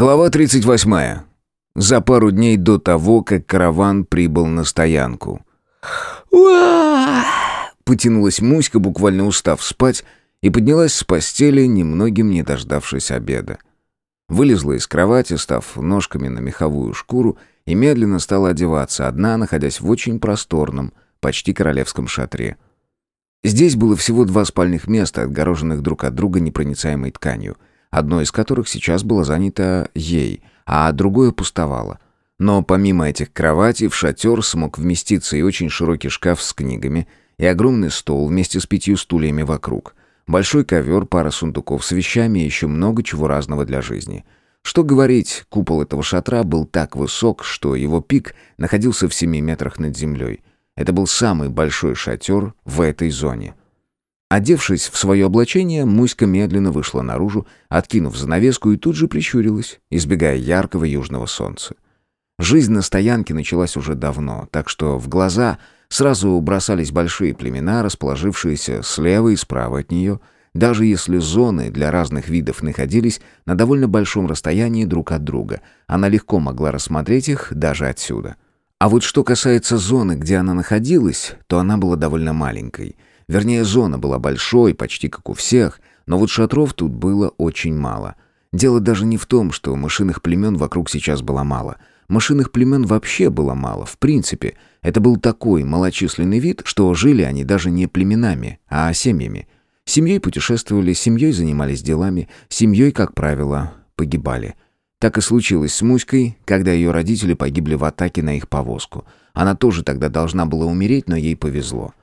Глава 38. За пару дней до того, как караван прибыл на стоянку. Потянулась Муська, буквально устав спать, и поднялась с постели, немногим не дождавшись обеда. Вылезла из кровати, став ножками на меховую шкуру, и медленно стала одеваться, одна, находясь в очень просторном, почти королевском шатре. Здесь было всего два спальных места, отгороженных друг от друга непроницаемой тканью — одно из которых сейчас было занято ей, а другое пустовало. Но помимо этих кроватей в шатер смог вместиться и очень широкий шкаф с книгами, и огромный стол вместе с пятью стульями вокруг, большой ковер, пара сундуков с вещами и еще много чего разного для жизни. Что говорить, купол этого шатра был так высок, что его пик находился в семи метрах над землей. Это был самый большой шатер в этой зоне. Одевшись в свое облачение, Муська медленно вышла наружу, откинув занавеску и тут же прищурилась, избегая яркого южного солнца. Жизнь на стоянке началась уже давно, так что в глаза сразу бросались большие племена, расположившиеся слева и справа от нее, даже если зоны для разных видов находились на довольно большом расстоянии друг от друга, она легко могла рассмотреть их даже отсюда. А вот что касается зоны, где она находилась, то она была довольно маленькой — Вернее, зона была большой, почти как у всех, но вот шатров тут было очень мало. Дело даже не в том, что мышиных племен вокруг сейчас было мало. Мышиных племен вообще было мало, в принципе. Это был такой малочисленный вид, что жили они даже не племенами, а семьями. Семьей путешествовали, семьей занимались делами, семьей, как правило, погибали. Так и случилось с Муськой, когда ее родители погибли в атаке на их повозку. Она тоже тогда должна была умереть, но ей повезло.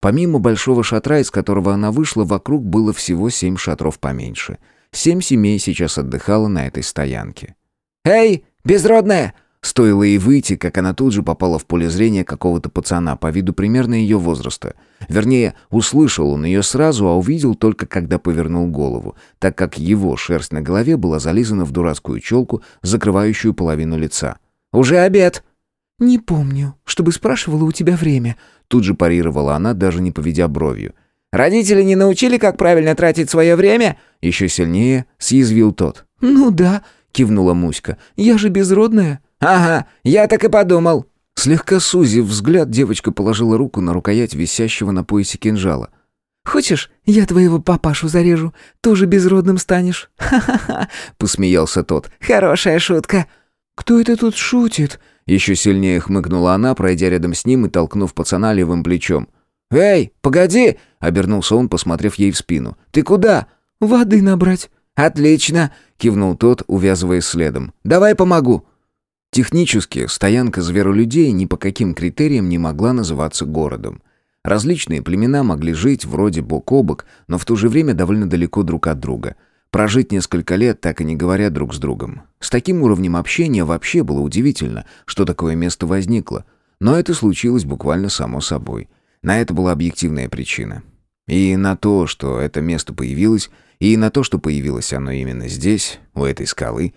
Помимо большого шатра, из которого она вышла, вокруг было всего семь шатров поменьше. Семь семей сейчас отдыхало на этой стоянке. «Эй, безродная!» Стоило ей выйти, как она тут же попала в поле зрения какого-то пацана, по виду примерно ее возраста. Вернее, услышал он ее сразу, а увидел только когда повернул голову, так как его шерсть на голове была зализана в дурацкую челку, закрывающую половину лица. «Уже обед!» «Не помню, чтобы спрашивала у тебя время», Тут же парировала она, даже не поведя бровью. «Родители не научили, как правильно тратить свое время?» Еще сильнее съязвил тот. «Ну да», — кивнула Муська. «Я же безродная». «Ага, я так и подумал». Слегка сузив взгляд, девочка положила руку на рукоять висящего на поясе кинжала. «Хочешь, я твоего папашу зарежу? Тоже безродным станешь?» «Ха-ха-ха», — посмеялся тот. «Хорошая шутка». «Кто это тут шутит?» Еще сильнее хмыкнула она, пройдя рядом с ним и толкнув пацана левым плечом. «Эй, погоди!» — обернулся он, посмотрев ей в спину. «Ты куда?» «Воды набрать». «Отлично!» — кивнул тот, увязывая следом. «Давай помогу!» Технически стоянка зверолюдей ни по каким критериям не могла называться городом. Различные племена могли жить вроде бок о бок, но в то же время довольно далеко друг от друга — Прожить несколько лет, так и не говоря друг с другом. С таким уровнем общения вообще было удивительно, что такое место возникло. Но это случилось буквально само собой. На это была объективная причина. И на то, что это место появилось, и на то, что появилось оно именно здесь, у этой скалы.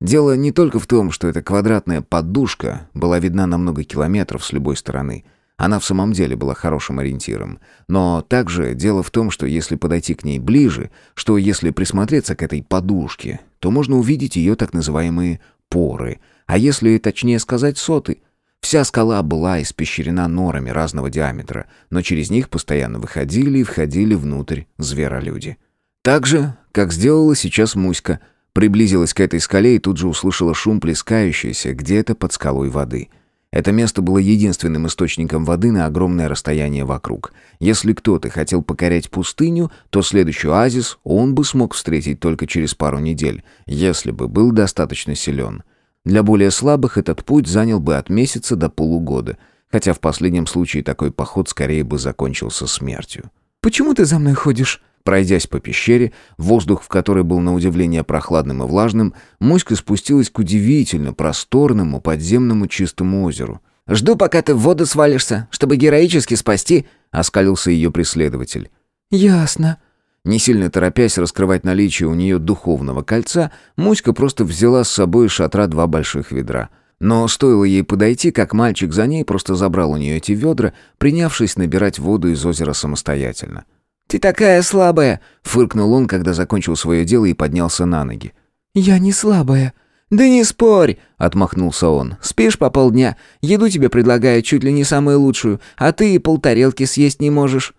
Дело не только в том, что эта квадратная подушка была видна на много километров с любой стороны – она в самом деле была хорошим ориентиром. Но также дело в том, что если подойти к ней ближе, что если присмотреться к этой подушке, то можно увидеть ее так называемые поры, а если точнее сказать соты. Вся скала была испещрена норами разного диаметра, но через них постоянно выходили и входили внутрь зверолюди. Так же, как сделала сейчас Муська, приблизилась к этой скале и тут же услышала шум плескающейся где-то под скалой воды — это место было единственным источником воды на огромное расстояние вокруг. Если кто-то хотел покорять пустыню, то следующий оазис он бы смог встретить только через пару недель, если бы был достаточно силен. Для более слабых этот путь занял бы от месяца до полугода, хотя в последнем случае такой поход скорее бы закончился смертью. «Почему ты за мной ходишь?» Пройдясь по пещере, воздух в которой был на удивление прохладным и влажным, Муська спустилась к удивительно просторному подземному чистому озеру. «Жду, пока ты в воду свалишься, чтобы героически спасти», — оскалился ее преследователь. «Ясно». Не сильно торопясь раскрывать наличие у нее духовного кольца, Муська просто взяла с собой из шатра два больших ведра. Но стоило ей подойти, как мальчик за ней просто забрал у нее эти ведра, принявшись набирать воду из озера самостоятельно. «Ты такая слабая!» — фыркнул он, когда закончил свое дело и поднялся на ноги. «Я не слабая». «Да не спорь!» — отмахнулся он. «Спишь по полдня, еду тебе предлагаю чуть ли не самую лучшую, а ты и полтарелки съесть не можешь».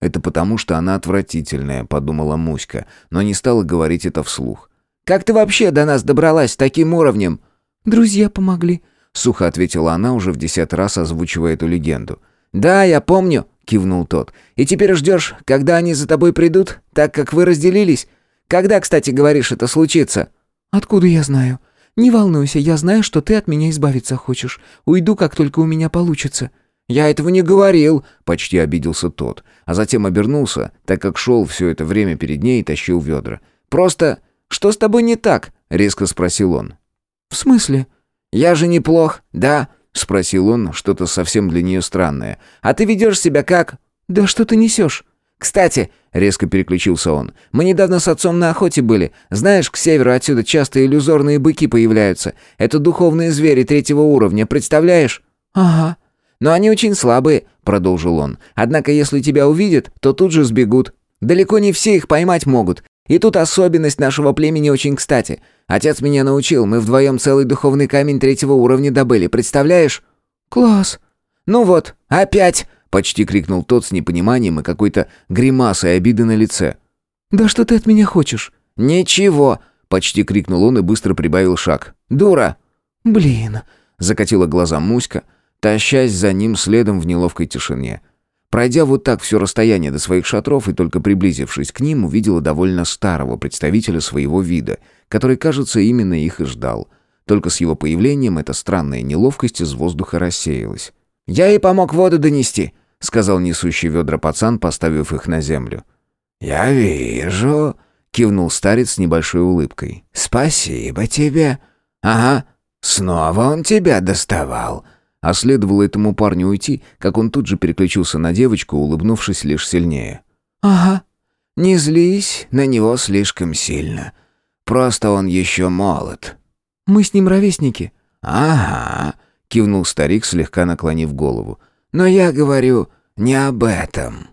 «Это потому, что она отвратительная», — подумала Муська, но не стала говорить это вслух. «Как ты вообще до нас добралась с таким уровнем?» «Друзья помогли», — сухо ответила она, уже в десятый раз озвучивая эту легенду. «Да, я помню», — кивнул тот. «И теперь ждешь, когда они за тобой придут, так как вы разделились? Когда, кстати, говоришь, это случится?» «Откуда я знаю?» «Не волнуйся, я знаю, что ты от меня избавиться хочешь. Уйду, как только у меня получится». «Я этого не говорил», — почти обиделся тот, а затем обернулся, так как шел все это время перед ней и тащил ведра. «Просто что с тобой не так?» — резко спросил он. «В смысле?» «Я же неплох, да?» — спросил он, что-то совсем для нее странное. «А ты ведешь себя как...» «Да что ты несешь?» «Кстати», — резко переключился он, — «мы недавно с отцом на охоте были. Знаешь, к северу отсюда часто иллюзорные быки появляются. Это духовные звери третьего уровня, представляешь?» «Ага». «Но они очень слабые», — продолжил он. «Однако, если тебя увидят, то тут же сбегут. Далеко не все их поймать могут. И тут особенность нашего племени очень кстати. Отец меня научил, мы вдвоем целый духовный камень третьего уровня добыли, представляешь?» «Класс». «Ну вот, опять!» Почти крикнул тот с непониманием и какой-то гримасой обиды на лице. «Да что ты от меня хочешь?» «Ничего!» Почти крикнул он и быстро прибавил шаг. «Дура!» «Блин!» Закатила глаза Муська, тащась за ним следом в неловкой тишине. Пройдя вот так все расстояние до своих шатров и только приблизившись к ним, увидела довольно старого представителя своего вида, который, кажется, именно их и ждал. Только с его появлением эта странная неловкость из воздуха рассеялась. «Я ей помог воду донести», — сказал несущий ведра пацан, поставив их на землю. «Я вижу», — кивнул старец с небольшой улыбкой. «Спасибо тебе». «Ага, снова он тебя доставал». А следовало этому парню уйти, как он тут же переключился на девочку, улыбнувшись лишь сильнее. «Ага, не злись на него слишком сильно. Просто он еще молод». «Мы с ним ровесники». «Ага», — кивнул старик, слегка наклонив голову. «Но я говорю не об этом».